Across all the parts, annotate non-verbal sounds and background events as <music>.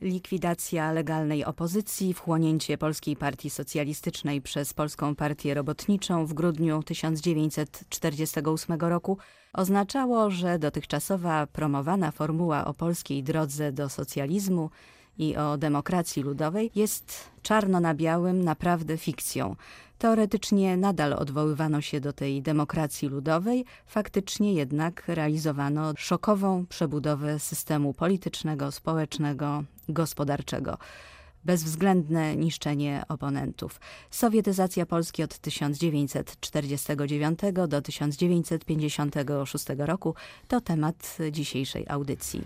likwidacja legalnej opozycji, wchłonięcie Polskiej Partii Socjalistycznej przez Polską Partię Robotniczą w grudniu 1948 roku oznaczało, że dotychczasowa promowana formuła o polskiej drodze do socjalizmu i o demokracji ludowej jest czarno na białym naprawdę fikcją. Teoretycznie nadal odwoływano się do tej demokracji ludowej, faktycznie jednak realizowano szokową przebudowę systemu politycznego, społecznego, gospodarczego bezwzględne niszczenie oponentów. Sowietyzacja Polski od 1949 do 1956 roku to temat dzisiejszej audycji.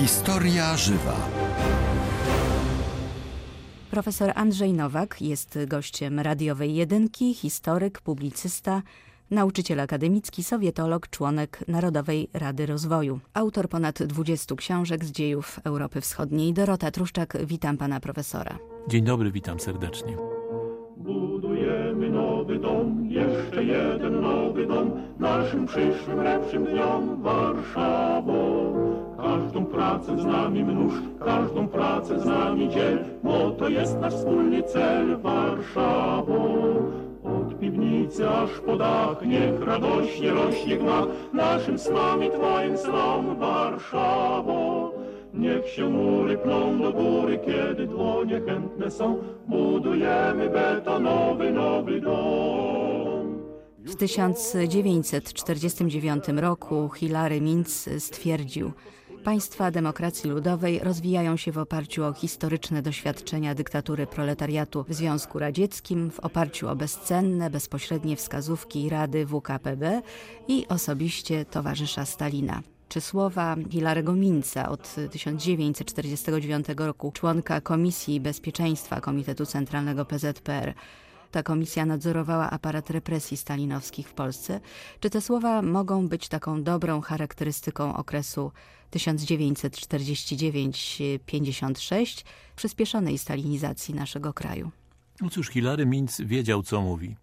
Historia żywa. Profesor Andrzej Nowak jest gościem radiowej jedynki, historyk, publicysta, nauczyciel akademicki, sowietolog, członek Narodowej Rady Rozwoju. Autor ponad 20 książek z dziejów Europy Wschodniej. Dorota Truszczak, witam pana profesora. Dzień dobry, witam serdecznie. Budujemy nowy dom, jeszcze jeden nowy dom, naszym przyszłym, lepszym dniom Warszawą. Każdą pracę z nami mnóż, każdą pracę z nami dziel, bo to jest nasz wspólny cel Warszawą. Od piwnicy aż po dach, niech radośnie rośnie gmach, naszym snom i twoim snom Warszawo. Niech się mury pną do góry, kiedy dłonie chętne są, budujemy betonowy nowy dom. W 1949 roku Hilary Mintz stwierdził, Państwa demokracji ludowej rozwijają się w oparciu o historyczne doświadczenia dyktatury proletariatu w Związku Radzieckim, w oparciu o bezcenne, bezpośrednie wskazówki Rady WKPB i osobiście towarzysza Stalina czy słowa Hilarego Minca od 1949 roku, członka Komisji Bezpieczeństwa Komitetu Centralnego PZPR. Ta komisja nadzorowała aparat represji stalinowskich w Polsce. Czy te słowa mogą być taką dobrą charakterystyką okresu 1949-56, przyspieszonej stalinizacji naszego kraju? No cóż, Hilary Minc wiedział, co mówi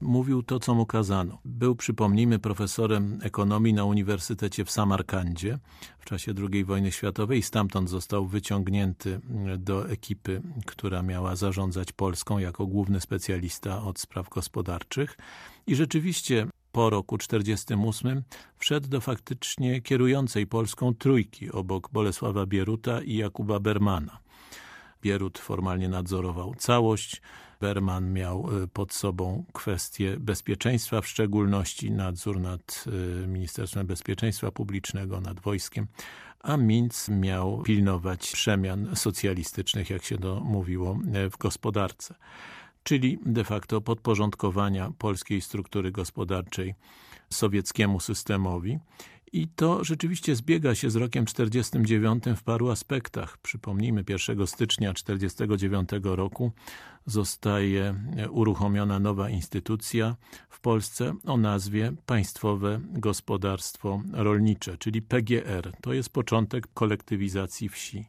mówił to, co mu kazano. Był, przypomnijmy, profesorem ekonomii na Uniwersytecie w Samarkandzie w czasie II wojny światowej. Stamtąd został wyciągnięty do ekipy, która miała zarządzać Polską jako główny specjalista od spraw gospodarczych. I rzeczywiście po roku 1948 wszedł do faktycznie kierującej Polską trójki obok Bolesława Bieruta i Jakuba Bermana. Bierut formalnie nadzorował całość, Berman miał y, pod sobą kwestie bezpieczeństwa, w szczególności nadzór nad y, Ministerstwem Bezpieczeństwa Publicznego, nad wojskiem, a Minc miał pilnować przemian socjalistycznych, jak się to mówiło, y, w gospodarce. Czyli de facto podporządkowania polskiej struktury gospodarczej sowieckiemu systemowi i to rzeczywiście zbiega się z rokiem 49 w paru aspektach. Przypomnijmy, 1 stycznia 49 roku zostaje uruchomiona nowa instytucja w Polsce o nazwie Państwowe Gospodarstwo Rolnicze, czyli PGR. To jest początek kolektywizacji wsi.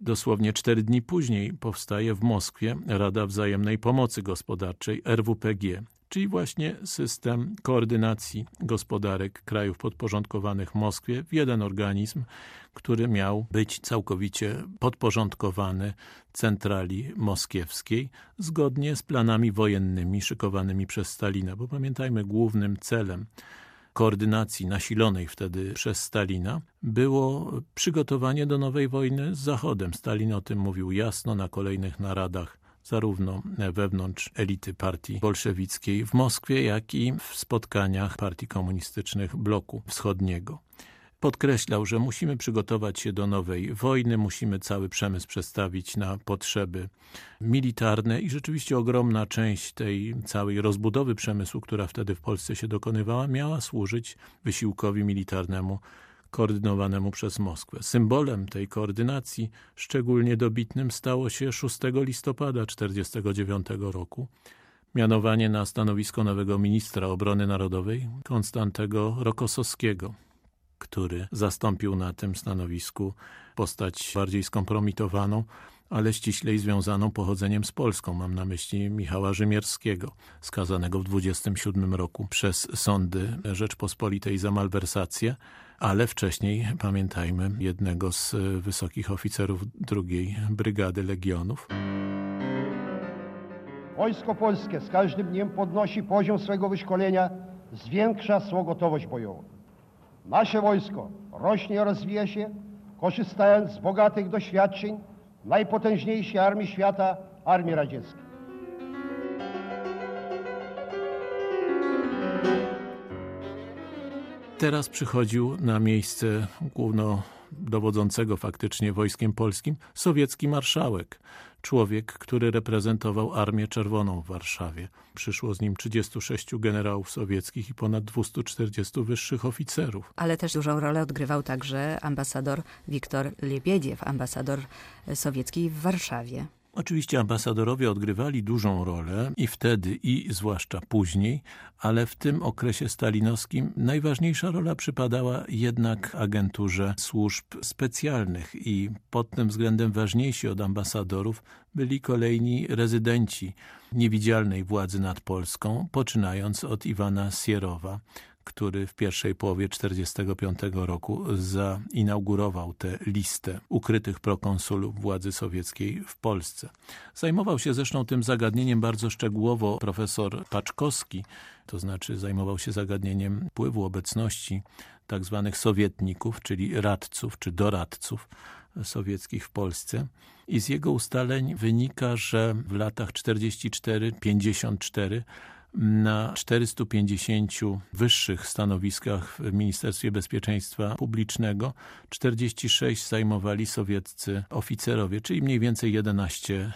Dosłownie cztery dni później powstaje w Moskwie Rada Wzajemnej Pomocy Gospodarczej RWPG, czyli właśnie system koordynacji gospodarek krajów podporządkowanych Moskwie w jeden organizm, który miał być całkowicie podporządkowany centrali moskiewskiej, zgodnie z planami wojennymi szykowanymi przez Stalina, bo pamiętajmy, głównym celem koordynacji nasilonej wtedy przez Stalina było przygotowanie do nowej wojny z Zachodem. Stalin o tym mówił jasno na kolejnych naradach zarówno wewnątrz elity partii bolszewickiej w Moskwie, jak i w spotkaniach partii komunistycznych bloku wschodniego. Podkreślał, że musimy przygotować się do nowej wojny, musimy cały przemysł przestawić na potrzeby militarne i rzeczywiście ogromna część tej całej rozbudowy przemysłu, która wtedy w Polsce się dokonywała, miała służyć wysiłkowi militarnemu koordynowanemu przez Moskwę. Symbolem tej koordynacji szczególnie dobitnym stało się 6 listopada 1949 roku mianowanie na stanowisko nowego ministra obrony narodowej Konstantego Rokosowskiego, który zastąpił na tym stanowisku postać bardziej skompromitowaną, ale ściślej związaną pochodzeniem z Polską. Mam na myśli Michała Rzymierskiego, skazanego w 27 roku przez sądy Rzeczpospolitej za malwersację, ale wcześniej, pamiętajmy, jednego z wysokich oficerów drugiej Brygady Legionów. Wojsko Polskie z każdym dniem podnosi poziom swego wyszkolenia, zwiększa swą gotowość bojową. Nasze wojsko rośnie i rozwija się, korzystając z bogatych doświadczeń najpotężniejszej armii świata, Armii Radzieckiej. Teraz przychodził na miejsce głównodowodzącego faktycznie wojskiem polskim sowiecki marszałek, człowiek, który reprezentował Armię Czerwoną w Warszawie. Przyszło z nim 36 generałów sowieckich i ponad 240 wyższych oficerów. Ale też dużą rolę odgrywał także ambasador Wiktor Lebiediew, ambasador sowiecki w Warszawie. Oczywiście ambasadorowie odgrywali dużą rolę i wtedy, i zwłaszcza później, ale w tym okresie stalinowskim najważniejsza rola przypadała jednak agenturze służb specjalnych i pod tym względem ważniejsi od ambasadorów byli kolejni rezydenci niewidzialnej władzy nad Polską, poczynając od Iwana Sierowa, który w pierwszej połowie 1945 roku zainaugurował tę listę ukrytych prokonsulów władzy sowieckiej w Polsce. Zajmował się zresztą tym zagadnieniem bardzo szczegółowo profesor Paczkowski, to znaczy zajmował się zagadnieniem wpływu obecności tak zwanych sowietników, czyli radców czy doradców sowieckich w Polsce. I z jego ustaleń wynika, że w latach 44-54 na 450 wyższych stanowiskach w Ministerstwie Bezpieczeństwa Publicznego 46 zajmowali sowieccy oficerowie, czyli mniej więcej 11%.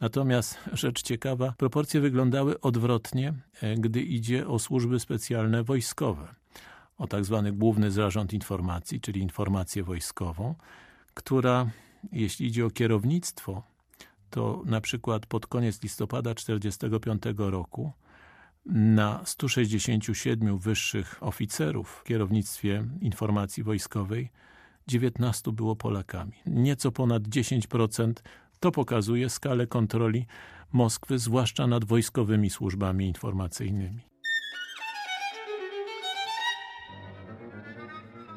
Natomiast rzecz ciekawa, proporcje wyglądały odwrotnie, gdy idzie o służby specjalne wojskowe, o tak zwany Główny Zarząd Informacji, czyli informację wojskową, która, jeśli idzie o kierownictwo, to na przykład pod koniec listopada 1945 roku na 167 wyższych oficerów w kierownictwie informacji wojskowej 19 było Polakami. Nieco ponad 10% to pokazuje skalę kontroli Moskwy, zwłaszcza nad wojskowymi służbami informacyjnymi.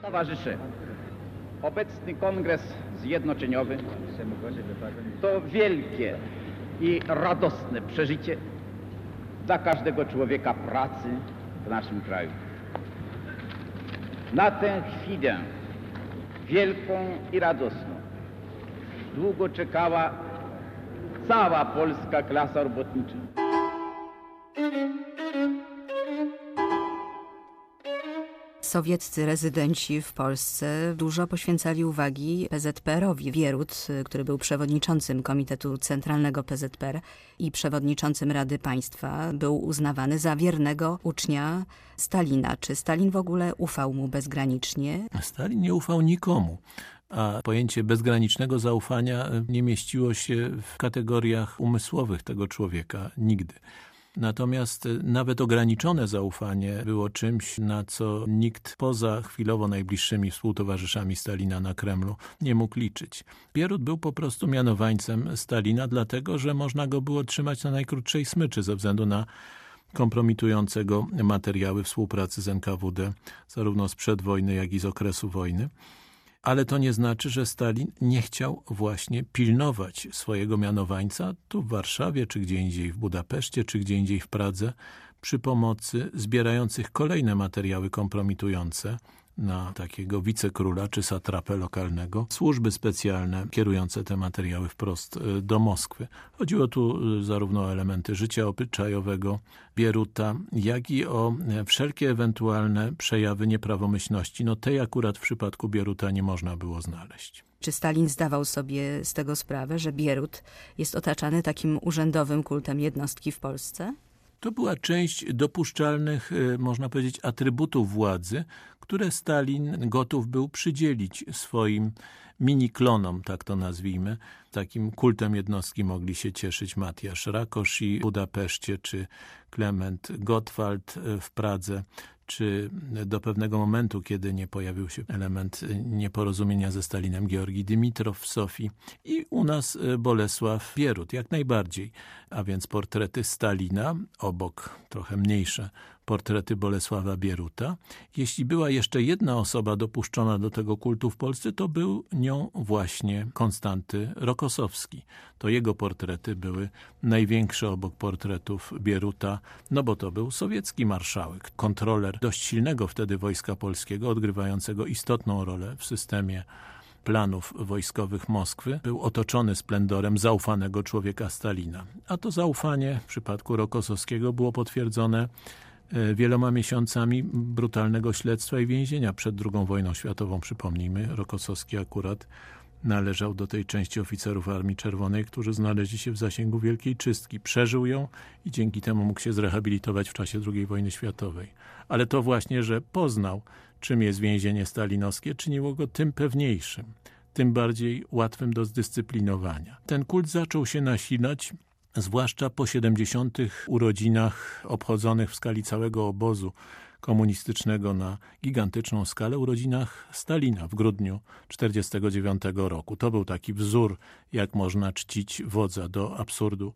Towarzysze, obecny kongres zjednoczeniowy to wielkie i radosne przeżycie dla każdego człowieka pracy w naszym kraju. Na tę chwilę wielką i radosną długo czekała cała polska klasa robotnicza. Sowieccy rezydenci w Polsce dużo poświęcali uwagi PZPR-owi. Wierut, który był przewodniczącym Komitetu Centralnego PZPR i przewodniczącym Rady Państwa, był uznawany za wiernego ucznia Stalina. Czy Stalin w ogóle ufał mu bezgranicznie? Stalin nie ufał nikomu a pojęcie bezgranicznego zaufania nie mieściło się w kategoriach umysłowych tego człowieka nigdy. Natomiast nawet ograniczone zaufanie było czymś, na co nikt poza chwilowo najbliższymi współtowarzyszami Stalina na Kremlu nie mógł liczyć. Bierut był po prostu mianowańcem Stalina, dlatego że można go było trzymać na najkrótszej smyczy ze względu na kompromitującego materiały współpracy z NKWD, zarówno sprzed wojny, jak i z okresu wojny ale to nie znaczy, że Stalin nie chciał właśnie pilnować swojego mianowańca tu w Warszawie, czy gdzie indziej w Budapeszcie, czy gdzie indziej w Pradze, przy pomocy zbierających kolejne materiały kompromitujące na takiego wicekróla czy satrapę lokalnego, służby specjalne kierujące te materiały wprost e, do Moskwy. Chodziło tu e, zarówno o elementy życia obyczajowego Bieruta, jak i o e, wszelkie ewentualne przejawy nieprawomyślności. No tej akurat w przypadku Bieruta nie można było znaleźć. Czy Stalin zdawał sobie z tego sprawę, że Bierut jest otaczany takim urzędowym kultem jednostki w Polsce? To była część dopuszczalnych, można powiedzieć, atrybutów władzy, które Stalin gotów był przydzielić swoim mini-klonom, tak to nazwijmy. Takim kultem jednostki mogli się cieszyć Matiasz Rakosz w Budapeszcie, czy Klement Gottwald w Pradze, czy do pewnego momentu, kiedy nie pojawił się element nieporozumienia ze Stalinem Georgi Dymitrow w Sofii i u nas Bolesław Bierut, jak najbardziej, a więc portrety Stalina, obok trochę mniejsze portrety Bolesława Bieruta. Jeśli była jeszcze jedna osoba dopuszczona do tego kultu w Polsce, to był nią właśnie Konstanty Rokosowski. To jego portrety były największe obok portretów Bieruta, no bo to był sowiecki marszałek, kontroler dość silnego wtedy wojska polskiego, odgrywającego istotną rolę w systemie planów wojskowych Moskwy był otoczony splendorem zaufanego człowieka Stalina. A to zaufanie w przypadku Rokosowskiego było potwierdzone wieloma miesiącami brutalnego śledztwa i więzienia przed II wojną światową. Przypomnijmy, Rokosowski akurat należał do tej części oficerów Armii Czerwonej, którzy znaleźli się w zasięgu Wielkiej Czystki. Przeżył ją i dzięki temu mógł się zrehabilitować w czasie II wojny światowej. Ale to właśnie, że poznał, czym jest więzienie stalinowskie, czyniło go tym pewniejszym, tym bardziej łatwym do zdyscyplinowania. Ten kult zaczął się nasilać zwłaszcza po 70. urodzinach obchodzonych w skali całego obozu komunistycznego na gigantyczną skalę, urodzinach Stalina w grudniu 1949 roku. To był taki wzór, jak można czcić wodza do absurdu,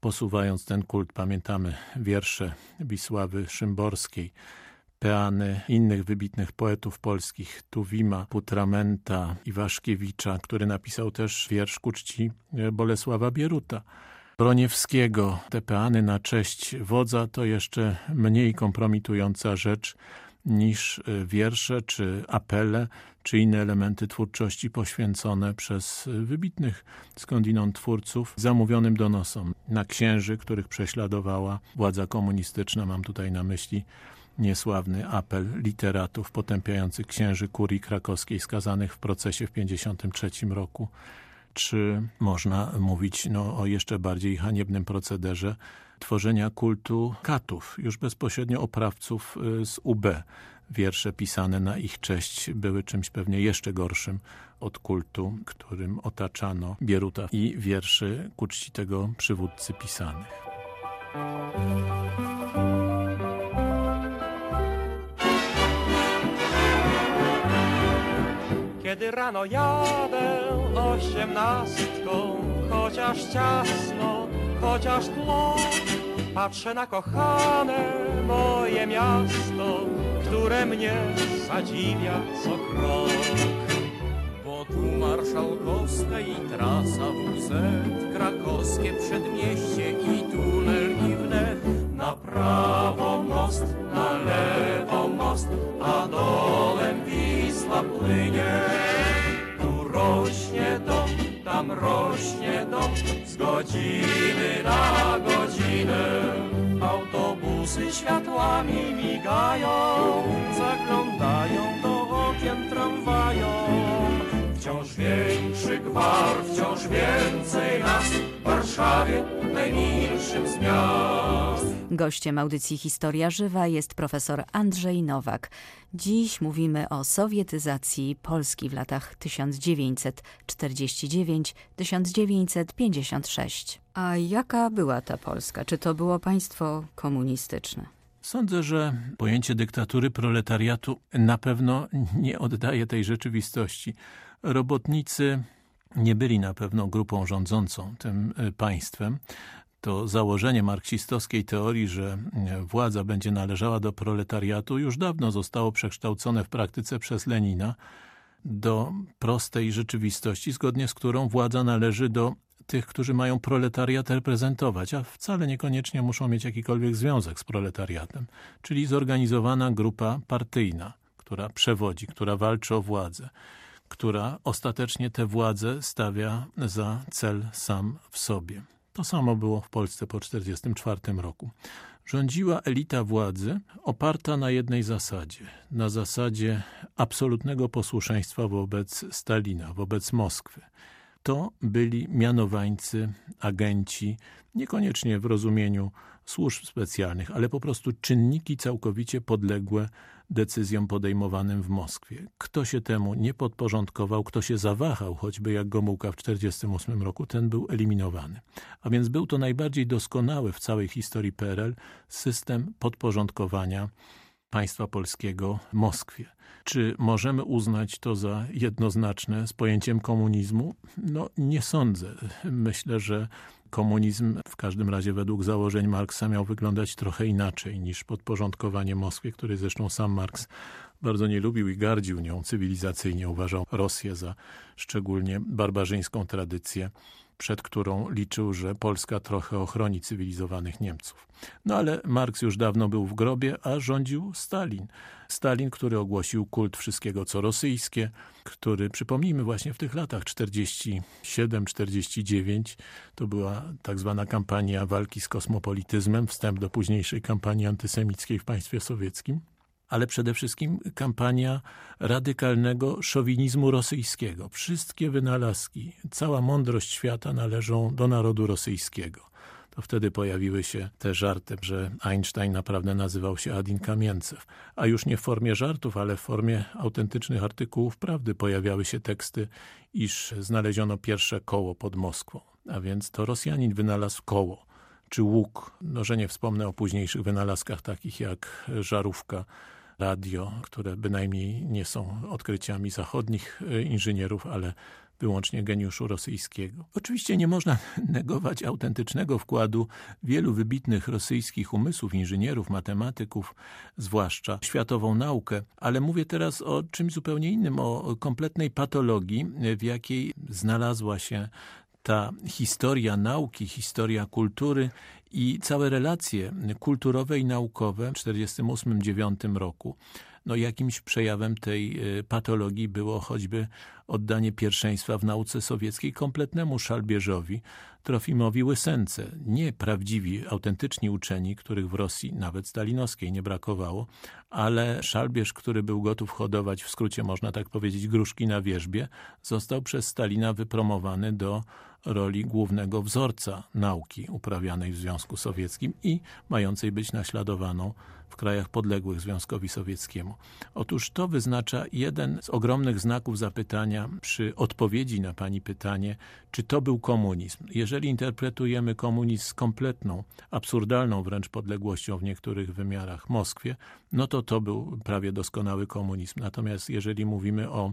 posuwając ten kult. Pamiętamy wiersze Wisławy Szymborskiej, peany innych wybitnych poetów polskich, Tuwima, Putramenta, Iwaszkiewicza, który napisał też wiersz ku czci Bolesława Bieruta. Broniewskiego. Te peany na cześć wodza to jeszcze mniej kompromitująca rzecz niż e, wiersze, czy apele, czy inne elementy twórczości poświęcone przez wybitnych skądinąd twórców zamówionym donosom na księży, których prześladowała władza komunistyczna. Mam tutaj na myśli niesławny apel literatów potępiających księży kurii krakowskiej skazanych w procesie w 1953 roku czy można mówić no, o jeszcze bardziej haniebnym procederze tworzenia kultu katów, już bezpośrednio oprawców y, z UB. Wiersze pisane na ich cześć były czymś pewnie jeszcze gorszym od kultu, którym otaczano Bieruta i wierszy ku czci tego przywódcy pisanych. Rano jadę osiemnastką, chociaż ciasno, chociaż tło, patrzę na kochane moje miasto, które mnie zadziwia co krok. Bo tu marszałkowska i trasa WZ, krakowskie przedmieście i tunel i wnet, na prawo most, na lewo most, a dolem Wisła płynie. Rośnie dom, z godziny na godzinę. Autobusy światłami migają, zaglądają do okien tramwajom. Wciąż większy gwar, wciąż więcej nas w Warszawie, najmilszym z miast. Gościem audycji Historia Żywa jest profesor Andrzej Nowak. Dziś mówimy o sowietyzacji Polski w latach 1949-1956. A jaka była ta Polska? Czy to było państwo komunistyczne? Sądzę, że pojęcie dyktatury proletariatu na pewno nie oddaje tej rzeczywistości. Robotnicy nie byli na pewno grupą rządzącą tym e, państwem. To założenie marksistowskiej teorii, że e, władza będzie należała do proletariatu, już dawno zostało przekształcone w praktyce przez Lenina do prostej rzeczywistości, zgodnie z którą władza należy do tych, którzy mają proletariat reprezentować, a wcale niekoniecznie muszą mieć jakikolwiek związek z proletariatem, czyli zorganizowana grupa partyjna, która przewodzi, która walczy o władzę która ostatecznie tę władzę stawia za cel sam w sobie. To samo było w Polsce po 1944 roku. Rządziła elita władzy oparta na jednej zasadzie, na zasadzie absolutnego posłuszeństwa wobec Stalina, wobec Moskwy. To byli mianowańcy, agenci, niekoniecznie w rozumieniu służb specjalnych, ale po prostu czynniki całkowicie podległe decyzjom podejmowanym w Moskwie. Kto się temu nie podporządkował, kto się zawahał, choćby jak Gomułka w 1948 roku, ten był eliminowany. A więc był to najbardziej doskonały w całej historii PRL system podporządkowania państwa polskiego Moskwie. Czy możemy uznać to za jednoznaczne z pojęciem komunizmu? No nie sądzę. Myślę, że komunizm w każdym razie według założeń Marksa miał wyglądać trochę inaczej niż podporządkowanie Moskwie, który zresztą sam Marks bardzo nie lubił i gardził nią cywilizacyjnie. Uważał Rosję za szczególnie barbarzyńską tradycję przed którą liczył, że Polska trochę ochroni cywilizowanych Niemców. No ale Marks już dawno był w grobie, a rządził Stalin. Stalin, który ogłosił kult wszystkiego co rosyjskie, który, przypomnijmy, właśnie w tych latach 47-49 to była tak zwana kampania walki z kosmopolityzmem, wstęp do późniejszej kampanii antysemickiej w państwie sowieckim ale przede wszystkim kampania radykalnego szowinizmu rosyjskiego. Wszystkie wynalazki, cała mądrość świata należą do narodu rosyjskiego. To wtedy pojawiły się te żarty, że Einstein naprawdę nazywał się Adin Kamiencew. A już nie w formie żartów, ale w formie autentycznych artykułów prawdy pojawiały się teksty, iż znaleziono pierwsze koło pod Moskwą. A więc to Rosjanin wynalazł koło czy łuk. No, że nie wspomnę o późniejszych wynalazkach takich jak żarówka, radio, które bynajmniej nie są odkryciami zachodnich e, inżynierów, ale wyłącznie geniuszu rosyjskiego. Oczywiście nie można <laughs> negować autentycznego wkładu wielu wybitnych rosyjskich umysłów, inżynierów, matematyków, zwłaszcza światową naukę, ale mówię teraz o czymś zupełnie innym, o kompletnej patologii, w jakiej znalazła się ta historia nauki, historia kultury i całe relacje kulturowe i naukowe w 1948-1949 roku. No jakimś przejawem tej e, patologii było choćby oddanie pierwszeństwa w nauce sowieckiej kompletnemu szalbierzowi, Trofimowi Łysence. Nie prawdziwi, autentyczni uczeni, których w Rosji, nawet stalinowskiej, nie brakowało, ale szalbierz, który był gotów hodować, w skrócie można tak powiedzieć, gruszki na wierzbie, został przez Stalina wypromowany do roli głównego wzorca nauki uprawianej w Związku Sowieckim i mającej być naśladowaną w krajach podległych Związkowi Sowieckiemu. Otóż to wyznacza jeden z ogromnych znaków zapytania przy odpowiedzi na pani pytanie, czy to był komunizm. Jeżeli interpretujemy komunizm z kompletną, absurdalną wręcz podległością w niektórych wymiarach Moskwie, no to to był prawie doskonały komunizm. Natomiast jeżeli mówimy o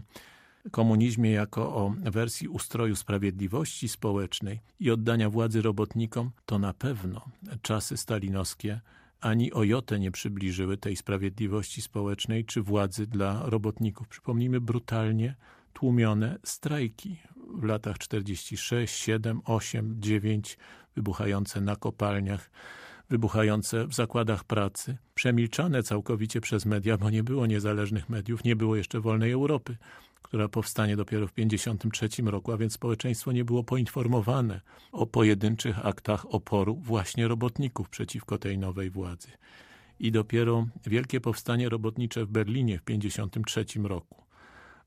komunizmie jako o wersji ustroju sprawiedliwości społecznej i oddania władzy robotnikom, to na pewno czasy stalinowskie ani o jotę nie przybliżyły tej sprawiedliwości społecznej czy władzy dla robotników. Przypomnijmy brutalnie tłumione strajki w latach 46, 7, 8, 9, wybuchające na kopalniach, wybuchające w zakładach pracy, przemilczane całkowicie przez media, bo nie było niezależnych mediów, nie było jeszcze wolnej Europy która powstanie dopiero w 1953 roku, a więc społeczeństwo nie było poinformowane o pojedynczych aktach oporu właśnie robotników przeciwko tej nowej władzy. I dopiero wielkie powstanie robotnicze w Berlinie w 1953 roku,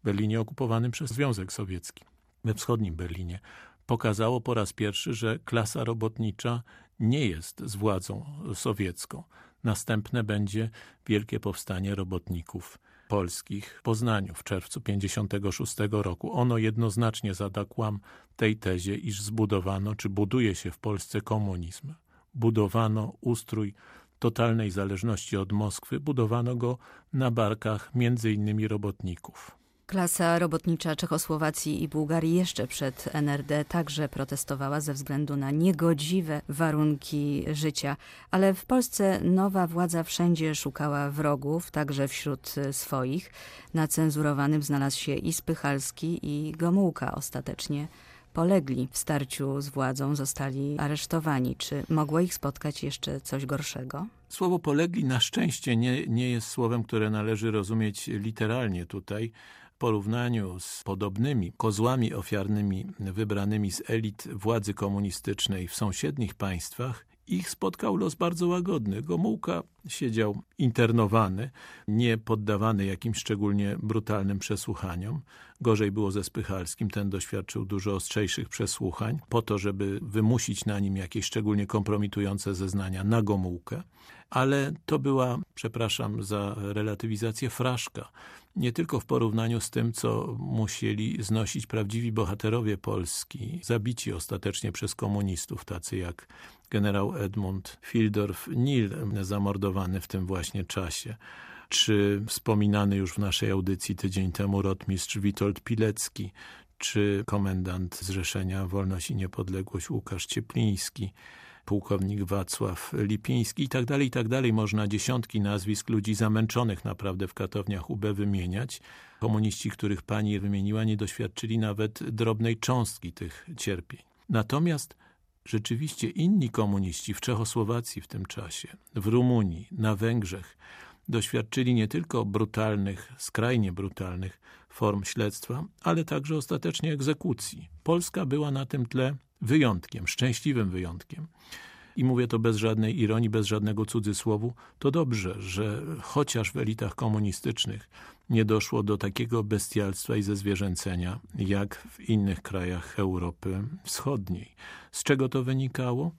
Berlinie okupowanym przez Związek Sowiecki, we wschodnim Berlinie, pokazało po raz pierwszy, że klasa robotnicza nie jest z władzą sowiecką. Następne będzie wielkie powstanie robotników polskich w Poznaniu w czerwcu 56 roku. Ono jednoznacznie zada kłam tej tezie, iż zbudowano, czy buduje się w Polsce komunizm. Budowano ustrój totalnej zależności od Moskwy, budowano go na barkach innymi robotników. Klasa robotnicza Czechosłowacji i Bułgarii jeszcze przed NRD także protestowała ze względu na niegodziwe warunki życia, ale w Polsce nowa władza wszędzie szukała wrogów, także wśród swoich. Na cenzurowanym znalazł się i Spychalski i Gomułka ostatecznie polegli w starciu z władzą, zostali aresztowani. Czy mogło ich spotkać jeszcze coś gorszego? Słowo polegli na szczęście nie, nie jest słowem, które należy rozumieć literalnie tutaj porównaniu z podobnymi kozłami ofiarnymi wybranymi z elit władzy komunistycznej w sąsiednich państwach, ich spotkał los bardzo łagodny. Gomułka siedział internowany, nie poddawany jakimś szczególnie brutalnym przesłuchaniom. Gorzej było ze Spychalskim, ten doświadczył dużo ostrzejszych przesłuchań, po to, żeby wymusić na nim jakieś szczególnie kompromitujące zeznania na Gomułkę. Ale to była, przepraszam za relatywizację, fraszka nie tylko w porównaniu z tym, co musieli znosić prawdziwi bohaterowie Polski, zabici ostatecznie przez komunistów, tacy jak generał Edmund Fildorf Nil, zamordowany w tym właśnie czasie, czy wspominany już w naszej audycji tydzień temu rotmistrz Witold Pilecki, czy komendant Zrzeszenia Wolność i Niepodległość Łukasz Ciepliński, pułkownik Wacław Lipiński i tak dalej, i tak dalej. Można dziesiątki nazwisk ludzi zamęczonych naprawdę w katowniach UB wymieniać. Komuniści, których pani wymieniła, nie doświadczyli nawet drobnej cząstki tych cierpień. Natomiast rzeczywiście inni komuniści w Czechosłowacji w tym czasie, w Rumunii, na Węgrzech, doświadczyli nie tylko brutalnych, skrajnie brutalnych form śledztwa, ale także ostatecznie egzekucji. Polska była na tym tle wyjątkiem, szczęśliwym wyjątkiem. I mówię to bez żadnej ironii, bez żadnego cudzysłowu. To dobrze, że chociaż w elitach komunistycznych nie doszło do takiego bestialstwa i zezwierzęcenia, jak w innych krajach Europy Wschodniej. Z czego to wynikało?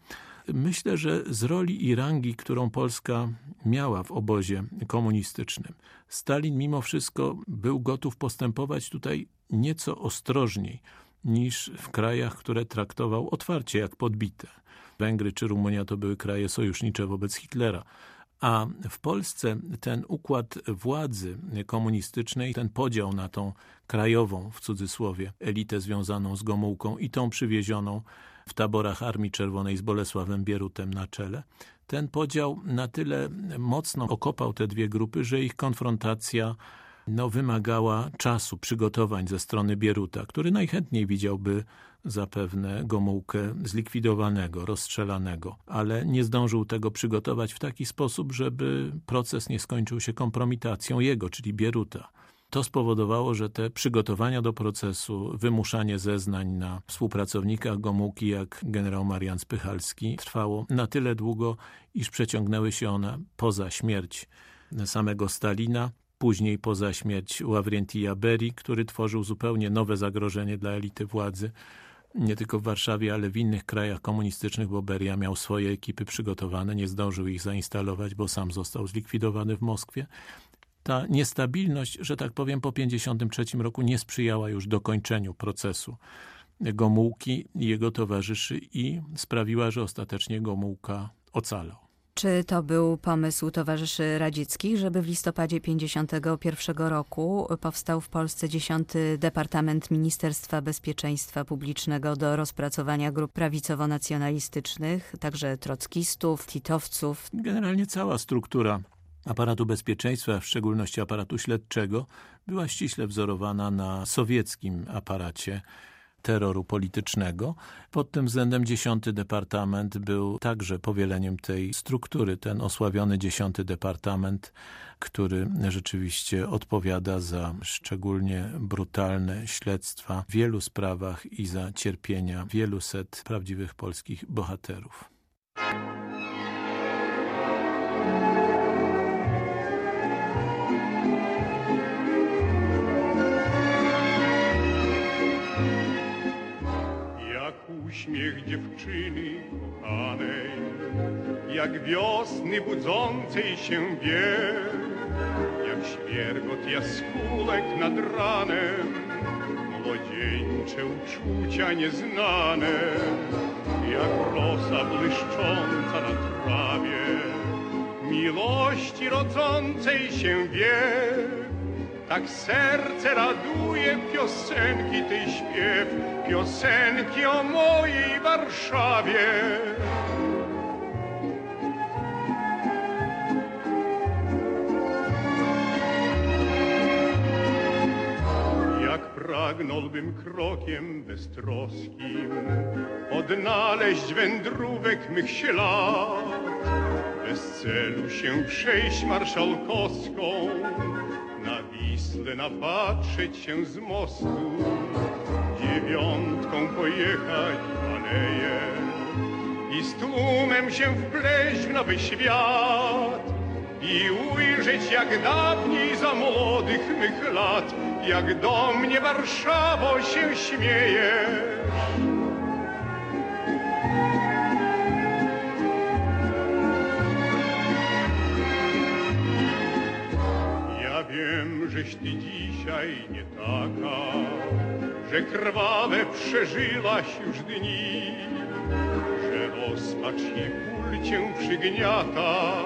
Myślę, że z roli i rangi, którą Polska miała w obozie komunistycznym, Stalin mimo wszystko był gotów postępować tutaj nieco ostrożniej niż w krajach, które traktował otwarcie jak podbite. Węgry czy Rumunia to były kraje sojusznicze wobec Hitlera. A w Polsce ten układ władzy komunistycznej, ten podział na tą krajową, w cudzysłowie, elitę związaną z Gomułką i tą przywiezioną w taborach Armii Czerwonej z Bolesławem Bierutem na czele, ten podział na tyle mocno okopał te dwie grupy, że ich konfrontacja no, wymagała czasu, przygotowań ze strony Bieruta, który najchętniej widziałby zapewne Gomułkę zlikwidowanego, rozstrzelanego, ale nie zdążył tego przygotować w taki sposób, żeby proces nie skończył się kompromitacją jego, czyli Bieruta. To spowodowało, że te przygotowania do procesu, wymuszanie zeznań na współpracownikach Gomułki jak generał Marian Spychalski trwało na tyle długo, iż przeciągnęły się one poza śmierć samego Stalina, później poza śmierć Ławrentija Beri, który tworzył zupełnie nowe zagrożenie dla elity władzy, nie tylko w Warszawie, ale w innych krajach komunistycznych, bo Beria miał swoje ekipy przygotowane, nie zdążył ich zainstalować, bo sam został zlikwidowany w Moskwie. Ta niestabilność, że tak powiem, po 1953 roku nie sprzyjała już dokończeniu procesu Gomułki i jego towarzyszy i sprawiła, że ostatecznie Gomułka ocalał. Czy to był pomysł towarzyszy radzieckich, żeby w listopadzie 1951 roku powstał w Polsce 10 Departament Ministerstwa Bezpieczeństwa Publicznego do rozpracowania grup prawicowo-nacjonalistycznych, także trockistów, titowców? Generalnie cała struktura aparatu bezpieczeństwa, w szczególności aparatu śledczego, była ściśle wzorowana na sowieckim aparacie terroru politycznego. Pod tym względem dziesiąty Departament był także powieleniem tej struktury. Ten osławiony dziesiąty Departament, który rzeczywiście odpowiada za szczególnie brutalne śledztwa w wielu sprawach i za cierpienia wielu set prawdziwych polskich bohaterów. Dziewczyny kochanej, jak wiosny budzącej się biel, jak świergot jaskółek nad ranem, młodzieńcze uczucia nieznane, jak rosa błyszcząca na trawie, miłości rodzącej się wiek tak serce raduje piosenki tej śpiew, piosenki o mojej Warszawie. Pragnąłbym krokiem beztroskim odnaleźć wędrówek mych ślad, bez celu się przejść marszałkowską, Wisle napatrzeć się z mostu, dziewiątką pojechać w i z tłumem się wpleść w nowy świat i ujrzeć jak dawniej za młodych mych lat, jak do mnie Warszawo się śmiejesz. Żeś ty dzisiaj nie taka, że krwawe przeżyłaś już dni, że rozpacz i ból cię przygniata,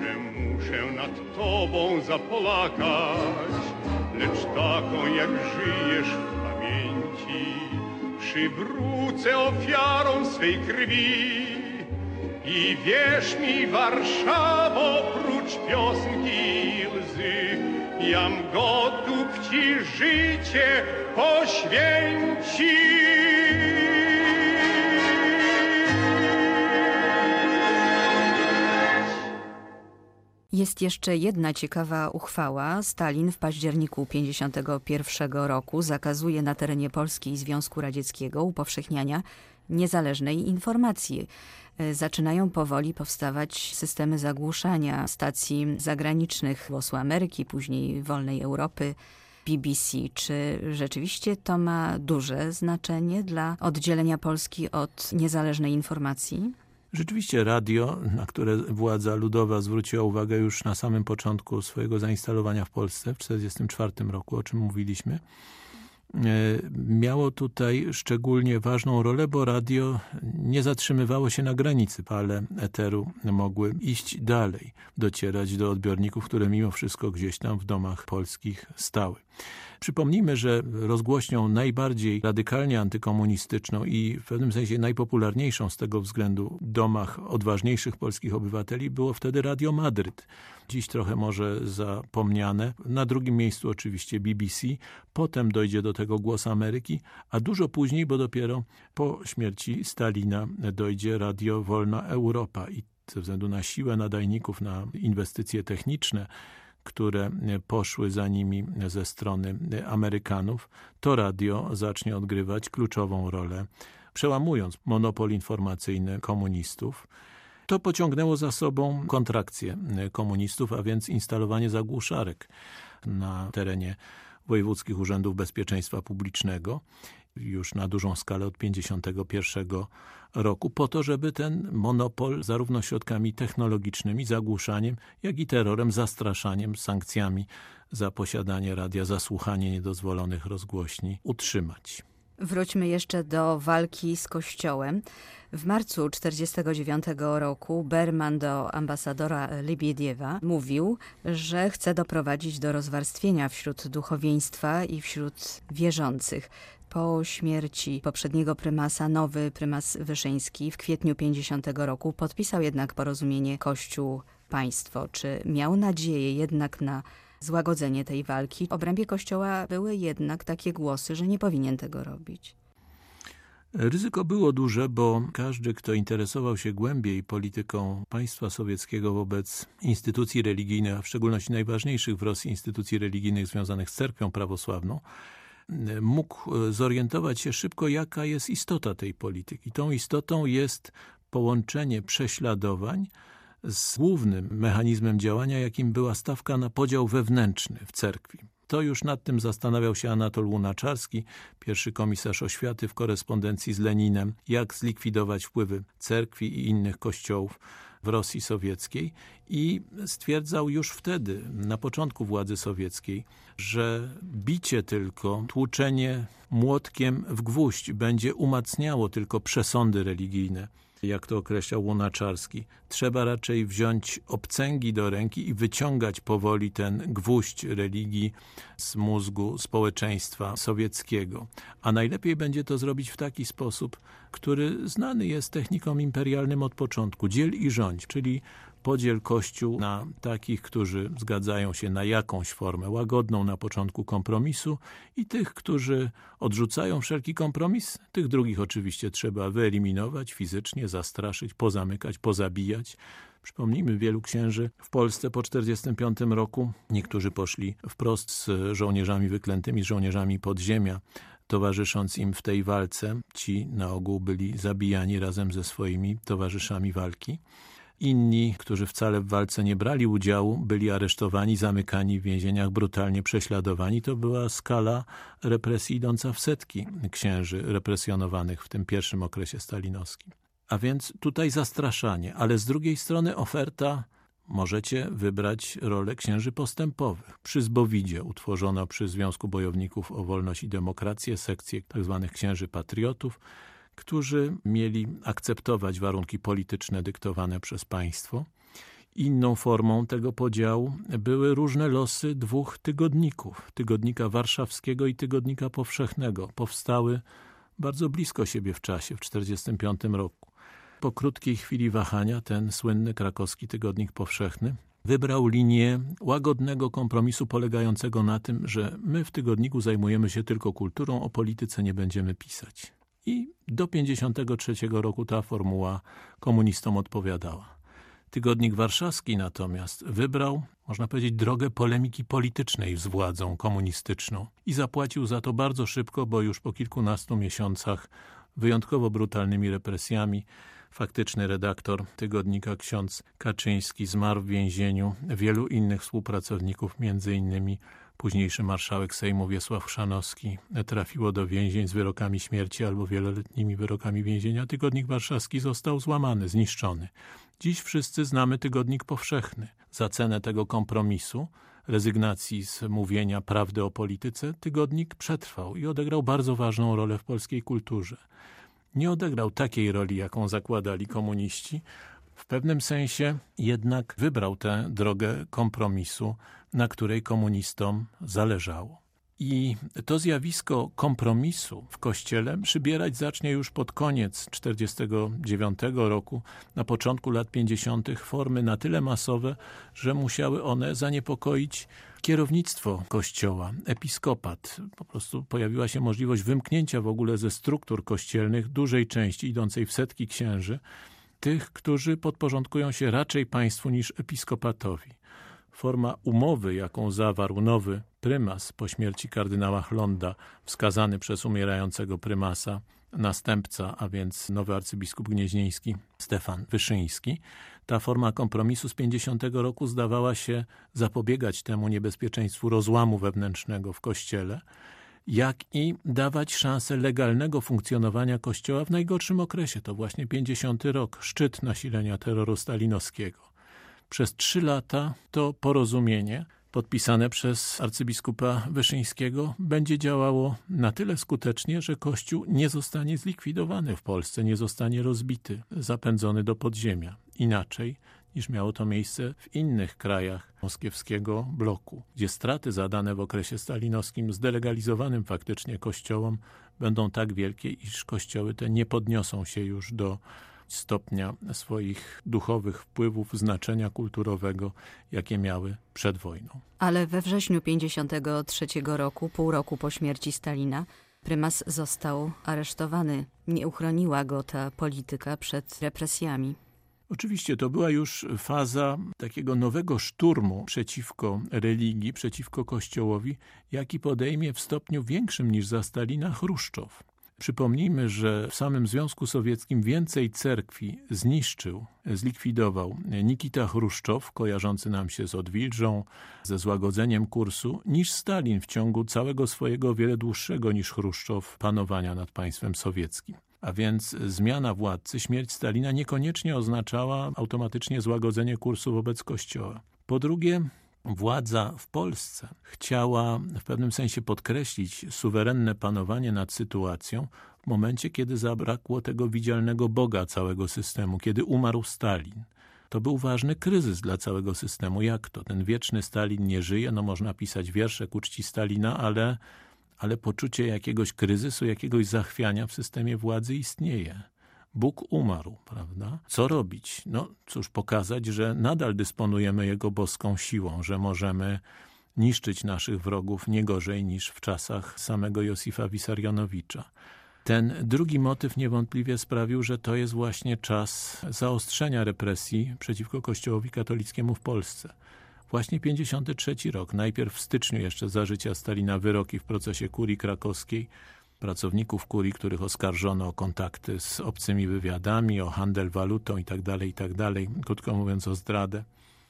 że muszę nad tobą zapolakać, lecz taką jak żyjesz w pamięci, przywrócę ofiarą swej krwi. I wierz mi, Warszawo, prócz piosenki jam gotów ci życie poświęcić. Jest jeszcze jedna ciekawa uchwała. Stalin w październiku 1951 roku zakazuje na terenie Polski i Związku Radzieckiego upowszechniania niezależnej informacji. E, Zaczynają powoli powstawać systemy zagłuszania stacji zagranicznych Głosu Ameryki, później Wolnej Europy, BBC. Czy rzeczywiście to ma duże znaczenie dla oddzielenia Polski od niezależnej informacji? Rzeczywiście radio, na które władza ludowa zwróciła uwagę już na samym początku swojego zainstalowania w Polsce w 1944 roku, o czym mówiliśmy, miało tutaj szczególnie ważną rolę, bo radio nie zatrzymywało się na granicy. Fale eteru mogły iść dalej, docierać do odbiorników, które mimo wszystko gdzieś tam w domach polskich stały. Przypomnijmy, że rozgłośnią najbardziej radykalnie antykomunistyczną i w pewnym sensie najpopularniejszą z tego względu domach odważniejszych polskich obywateli było wtedy Radio Madryt. Dziś trochę może zapomniane. Na drugim miejscu oczywiście BBC, potem dojdzie do tego Głos Ameryki, a dużo później, bo dopiero po śmierci Stalina dojdzie Radio Wolna Europa i ze względu na siłę nadajników, na inwestycje techniczne, które poszły za nimi ze strony Amerykanów, to radio zacznie odgrywać kluczową rolę, przełamując monopol informacyjny komunistów. To pociągnęło za sobą kontrakcję komunistów, a więc instalowanie zagłuszarek na terenie wojewódzkich urzędów bezpieczeństwa publicznego już na dużą skalę od 1951 roku, po to, żeby ten monopol zarówno środkami technologicznymi, zagłuszaniem, jak i terrorem, zastraszaniem, sankcjami za posiadanie radia, za słuchanie niedozwolonych rozgłośni utrzymać. Wróćmy jeszcze do walki z Kościołem. W marcu 1949 roku Berman do ambasadora Libiediewa mówił, że chce doprowadzić do rozwarstwienia wśród duchowieństwa i wśród wierzących. Po śmierci poprzedniego prymasa nowy prymas Wyszyński w kwietniu 50 roku podpisał jednak porozumienie Kościół-Państwo. Czy miał nadzieję jednak na złagodzenie tej walki? W obrębie Kościoła były jednak takie głosy, że nie powinien tego robić. Ryzyko było duże, bo każdy, kto interesował się głębiej polityką państwa sowieckiego wobec instytucji religijnych, a w szczególności najważniejszych w Rosji instytucji religijnych związanych z cerkwią prawosławną, mógł zorientować się szybko, jaka jest istota tej polityki. Tą istotą jest połączenie prześladowań z głównym mechanizmem działania, jakim była stawka na podział wewnętrzny w cerkwi. To już nad tym zastanawiał się Anatol Łunaczarski, pierwszy komisarz oświaty w korespondencji z Leninem, jak zlikwidować wpływy cerkwi i innych kościołów w Rosji sowieckiej i stwierdzał już wtedy, na początku władzy sowieckiej, że bicie tylko, tłuczenie młotkiem w gwóźdź będzie umacniało tylko przesądy religijne jak to określał Łunaczarski. Trzeba raczej wziąć obcęgi do ręki i wyciągać powoli ten gwóźdź religii z mózgu społeczeństwa sowieckiego. A najlepiej będzie to zrobić w taki sposób, który znany jest technikom imperialnym od początku. Dziel i rządź, czyli podziel Kościół na takich, którzy zgadzają się na jakąś formę łagodną na początku kompromisu i tych, którzy odrzucają wszelki kompromis. Tych drugich oczywiście trzeba wyeliminować fizycznie, zastraszyć, pozamykać, pozabijać. Przypomnijmy, wielu księży w Polsce po 1945 roku, niektórzy poszli wprost z żołnierzami wyklętymi, z żołnierzami podziemia, towarzysząc im w tej walce. Ci na ogół byli zabijani razem ze swoimi towarzyszami walki. Inni, którzy wcale w walce nie brali udziału, byli aresztowani, zamykani w więzieniach, brutalnie prześladowani. To była skala represji idąca w setki księży represjonowanych w tym pierwszym okresie stalinowskim. A więc tutaj zastraszanie, ale z drugiej strony oferta możecie wybrać rolę księży postępowych. Przy Zbowidzie utworzono przy Związku Bojowników o Wolność i Demokrację sekcję tzw. księży patriotów, którzy mieli akceptować warunki polityczne dyktowane przez państwo Inną formą tego podziału były różne losy dwóch tygodników, tygodnika warszawskiego i tygodnika powszechnego. Powstały bardzo blisko siebie w czasie, w 1945 roku. Po krótkiej chwili wahania ten słynny krakowski tygodnik powszechny wybrał linię łagodnego kompromisu polegającego na tym, że my w tygodniku zajmujemy się tylko kulturą, o polityce nie będziemy pisać. I do 1953 roku ta formuła komunistom odpowiadała. Tygodnik Warszawski natomiast wybrał, można powiedzieć, drogę polemiki politycznej z władzą komunistyczną i zapłacił za to bardzo szybko, bo już po kilkunastu miesiącach wyjątkowo brutalnymi represjami faktyczny redaktor tygodnika ksiądz Kaczyński zmarł w więzieniu. Wielu innych współpracowników, między innymi późniejszy marszałek Sejmu Wiesław Chrzanowski trafiło do więzień z wyrokami śmierci albo wieloletnimi wyrokami więzienia. Tygodnik warszawski został złamany, zniszczony. Dziś wszyscy znamy tygodnik powszechny. Za cenę tego kompromisu, rezygnacji z mówienia prawdy o polityce, tygodnik przetrwał i odegrał bardzo ważną rolę w polskiej kulturze. Nie odegrał takiej roli, jaką zakładali komuniści. W pewnym sensie jednak wybrał tę drogę kompromisu, na której komunistom zależało. I to zjawisko kompromisu w Kościele przybierać zacznie już pod koniec 1949 roku, na początku lat 50. formy na tyle masowe, że musiały one zaniepokoić kierownictwo Kościoła, episkopat. Po prostu pojawiła się możliwość wymknięcia w ogóle ze struktur kościelnych dużej części idącej w setki księży, tych, którzy podporządkują się raczej państwu niż episkopatowi. Forma umowy, jaką zawarł nowy prymas po śmierci kardynała Chlonda, wskazany przez umierającego prymasa, następca, a więc nowy arcybiskup gnieźnieński Stefan Wyszyński. Ta forma kompromisu z 50 roku zdawała się zapobiegać temu niebezpieczeństwu rozłamu wewnętrznego w Kościele, jak i dawać szansę legalnego funkcjonowania Kościoła w najgorszym okresie. To właśnie 50 rok, szczyt nasilenia terroru stalinowskiego. Przez trzy lata to porozumienie podpisane przez arcybiskupa Wyszyńskiego będzie działało na tyle skutecznie, że Kościół nie zostanie zlikwidowany w Polsce, nie zostanie rozbity, zapędzony do podziemia. Inaczej niż miało to miejsce w innych krajach moskiewskiego bloku, gdzie straty zadane w okresie stalinowskim zdelegalizowanym faktycznie kościołom będą tak wielkie, iż kościoły te nie podniosą się już do stopnia swoich duchowych wpływów, znaczenia kulturowego, jakie miały przed wojną. Ale we wrześniu 1953 roku, pół roku po śmierci Stalina, prymas został aresztowany. Nie uchroniła go ta polityka przed represjami. Oczywiście to była już faza takiego nowego szturmu przeciwko religii, przeciwko Kościołowi, jaki podejmie w stopniu większym niż za Stalina Chruszczow. Przypomnijmy, że w samym Związku Sowieckim więcej cerkwi zniszczył, zlikwidował Nikita Chruszczow, kojarzący nam się z odwilżą, ze złagodzeniem kursu, niż Stalin w ciągu całego swojego wiele dłuższego niż Chruszczow panowania nad państwem sowieckim. A więc zmiana władcy, śmierć Stalina niekoniecznie oznaczała automatycznie złagodzenie kursu wobec Kościoła. Po drugie, władza w Polsce chciała w pewnym sensie podkreślić suwerenne panowanie nad sytuacją w momencie, kiedy zabrakło tego widzialnego Boga całego systemu, kiedy umarł Stalin. To był ważny kryzys dla całego systemu. Jak to? Ten wieczny Stalin nie żyje? No można pisać wiersze ku czci Stalina, ale, ale poczucie jakiegoś kryzysu, jakiegoś zachwiania w systemie władzy istnieje. Bóg umarł, prawda? Co robić? No cóż, pokazać, że nadal dysponujemy Jego boską siłą, że możemy niszczyć naszych wrogów nie gorzej niż w czasach samego Josifa Wisarionowicza. Ten drugi motyw niewątpliwie sprawił, że to jest właśnie czas zaostrzenia represji przeciwko Kościołowi katolickiemu w Polsce. Właśnie 53 rok, najpierw w styczniu jeszcze za życia Stalina wyroki w procesie kurii krakowskiej, pracowników kurii, których oskarżono o kontakty z obcymi wywiadami, o handel walutą itd., tak itd., tak krótko mówiąc o zdradę.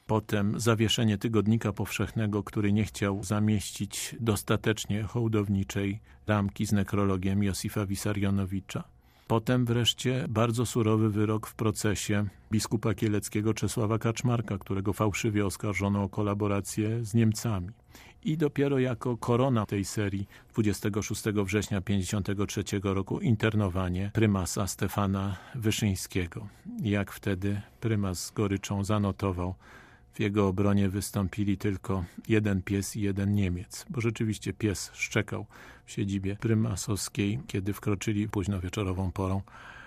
Potem zawieszenie Tygodnika Powszechnego, który nie chciał zamieścić dostatecznie hołdowniczej ramki z nekrologiem Josifa Wisarionowicza. Potem wreszcie bardzo surowy wyrok w procesie biskupa kieleckiego Czesława Kaczmarka, którego fałszywie oskarżono o kolaborację z Niemcami. I dopiero jako korona tej serii 26 września 1953 roku internowanie prymasa Stefana Wyszyńskiego. Jak wtedy prymas z goryczą zanotował, w jego obronie wystąpili tylko jeden pies i jeden Niemiec, bo rzeczywiście pies szczekał w siedzibie prymasowskiej, kiedy wkroczyli późno wieczorową porą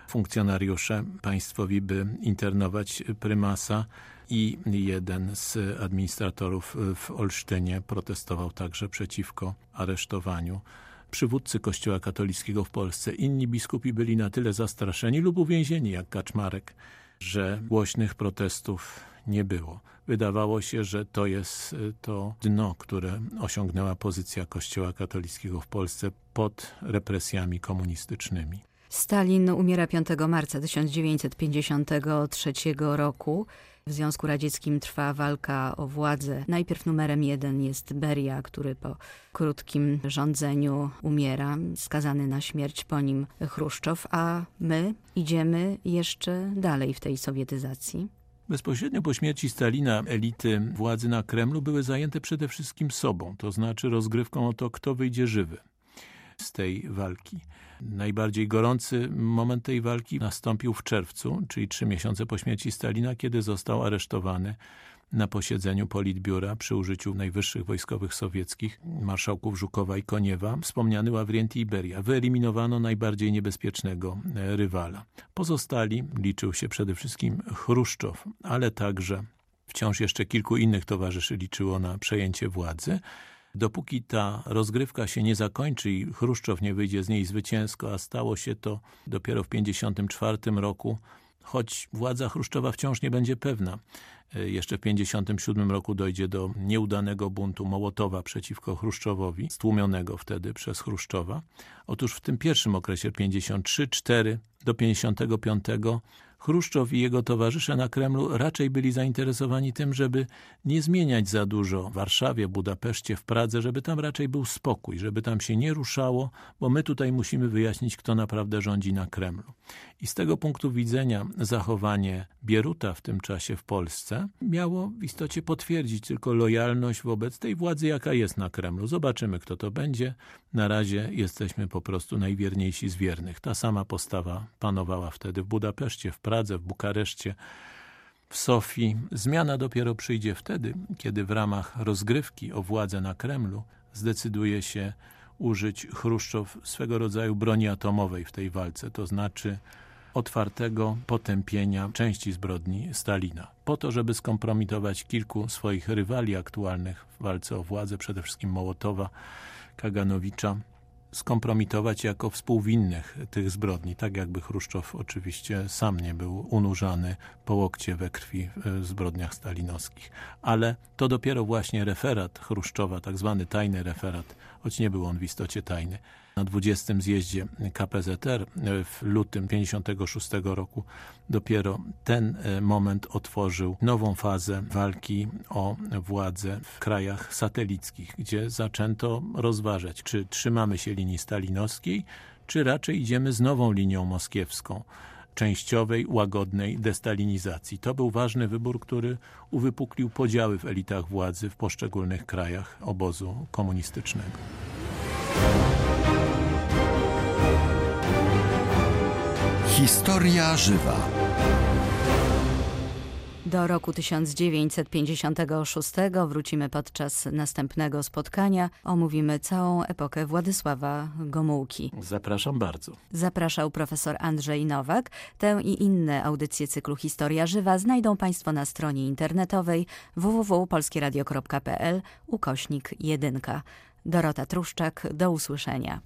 funkcjonariusze państwowi, by internować prymasa i jeden z administratorów w Olsztynie protestował także przeciwko aresztowaniu przywódcy kościoła katolickiego w Polsce. Inni biskupi byli na tyle zastraszeni lub uwięzieni jak Kaczmarek, że głośnych protestów nie było. Wydawało się, że to jest to dno, które osiągnęła pozycja kościoła katolickiego w Polsce pod represjami komunistycznymi. Stalin umiera 5 marca 1953 roku. W Związku Radzieckim trwa walka o władzę. Najpierw numerem jeden jest Beria, który po krótkim rządzeniu umiera, skazany na śmierć, po nim Chruszczow, a my idziemy jeszcze dalej w tej sowietyzacji. Bezpośrednio po śmierci Stalina elity władzy na Kremlu były zajęte przede wszystkim sobą, to znaczy rozgrywką o to, kto wyjdzie żywy z tej walki. Najbardziej gorący moment tej walki nastąpił w czerwcu, czyli trzy miesiące po śmierci Stalina, kiedy został aresztowany na posiedzeniu Politbiura przy użyciu najwyższych wojskowych sowieckich, marszałków Żukowa i Koniewa, wspomniany Ławrienty Iberia. Wyeliminowano najbardziej niebezpiecznego rywala. Pozostali liczył się przede wszystkim Chruszczow, ale także wciąż jeszcze kilku innych towarzyszy liczyło na przejęcie władzy. Dopóki ta rozgrywka się nie zakończy i Chruszczow nie wyjdzie z niej zwycięsko, a stało się to dopiero w 1954 roku, choć władza Chruszczowa wciąż nie będzie pewna. Jeszcze w 1957 roku dojdzie do nieudanego buntu Mołotowa przeciwko Chruszczowowi, stłumionego wtedy przez Chruszczowa. Otóż w tym pierwszym okresie 53-4 do 55 Chruszczow i jego towarzysze na Kremlu raczej byli zainteresowani tym, żeby nie zmieniać za dużo w Warszawie, Budapeszcie, w Pradze, żeby tam raczej był spokój, żeby tam się nie ruszało, bo my tutaj musimy wyjaśnić, kto naprawdę rządzi na Kremlu. I z tego punktu widzenia zachowanie Bieruta w tym czasie w Polsce miało w istocie potwierdzić tylko lojalność wobec tej władzy, jaka jest na Kremlu. Zobaczymy, kto to będzie. Na razie jesteśmy po prostu najwierniejsi z wiernych. Ta sama postawa panowała wtedy w Budapeszcie, w Pradze, w Bukareszcie, w Sofii. Zmiana dopiero przyjdzie wtedy, kiedy w ramach rozgrywki o władzę na Kremlu zdecyduje się użyć Chruszczow swego rodzaju broni atomowej w tej walce, to znaczy otwartego potępienia części zbrodni Stalina, po to, żeby skompromitować kilku swoich rywali aktualnych w walce o władzę, przede wszystkim Mołotowa, Kaganowicza, skompromitować jako współwinnych tych zbrodni, tak jakby Chruszczow oczywiście sam nie był unurzany po łokcie we krwi w zbrodniach stalinowskich. Ale to dopiero właśnie referat Chruszczowa, tak zwany tajny referat, choć nie był on w istocie tajny, na 20. zjeździe KPZR w lutym 56 roku dopiero ten moment otworzył nową fazę walki o władzę w krajach satelickich, gdzie zaczęto rozważać, czy trzymamy się linii stalinowskiej, czy raczej idziemy z nową linią moskiewską częściowej, łagodnej destalinizacji. To był ważny wybór, który uwypuklił podziały w elitach władzy w poszczególnych krajach obozu komunistycznego. Historia żywa. Do roku 1956 wrócimy podczas następnego spotkania. Omówimy całą epokę Władysława Gomułki. Zapraszam bardzo. Zapraszał profesor Andrzej Nowak. Tę i inne audycje cyklu Historia Żywa znajdą Państwo na stronie internetowej www.polskieradio.pl ukośnik 1. Dorota Truszczak, do usłyszenia.